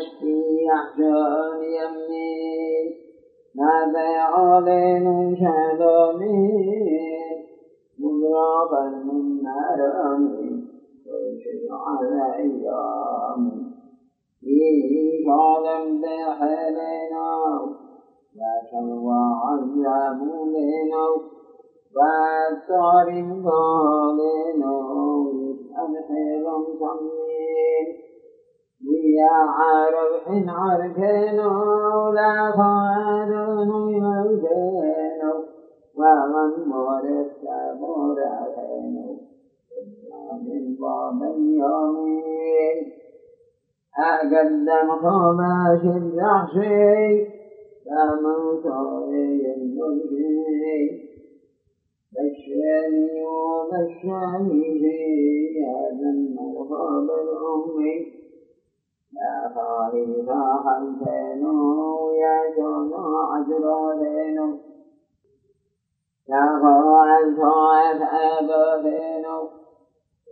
أشكي أحجان يمين. ما بيعظين شهدمين مغرابا من مرامي ويشد على أيام فيه قال بحلنا لا شلوى عذاب لنا والطار ظالنا أبحر صمين ويا عرب حين عرفنا ولا فادن يوزنا ومن مرتب مرتنا من باب يومين أقدم خماش الرحشي فمن طريق المرشي بشاني وبشاني في هذا المرحب الأمي لا خالفا خلفينو يا شنو عجرولينو لا خالف صائف أبدينو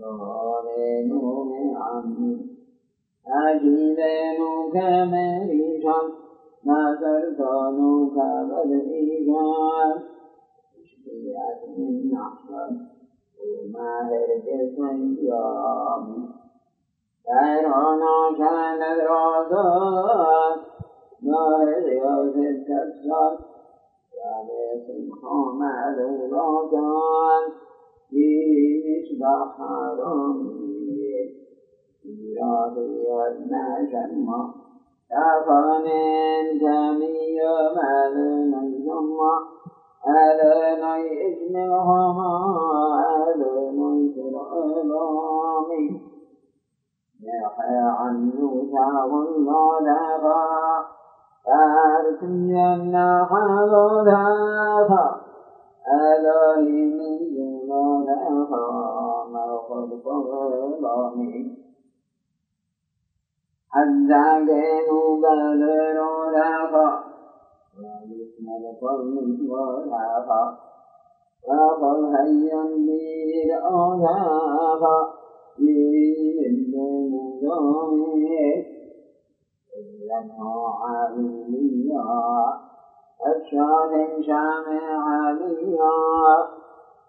صالينو من عمي أجيبينو كمريشان ما تركانو كبدئيشان تشبيعت من نحصر وما هرجس يوم كيرونا كان نار يوسف كسر ولكن خام الولاكان يشبح رمي يراضي النجمة تفنين جميع مالنا جمع ألنا إجمعهما يحيى عنه شعب الغلباء فارسينا حضرها ألهي من جنونها مرخب فضلاني حتى كانوا بدروا لها ومثل القرن ولها فقل هيا بي الأوهاها الشاهد شامع عليا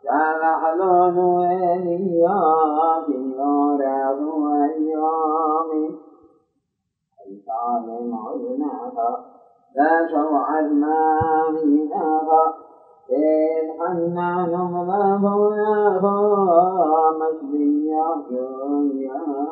سمحلون وليا في غراب أيام الظالم عزناها لا شرع المامينها إذ حنان مضافنا مشبيا يامي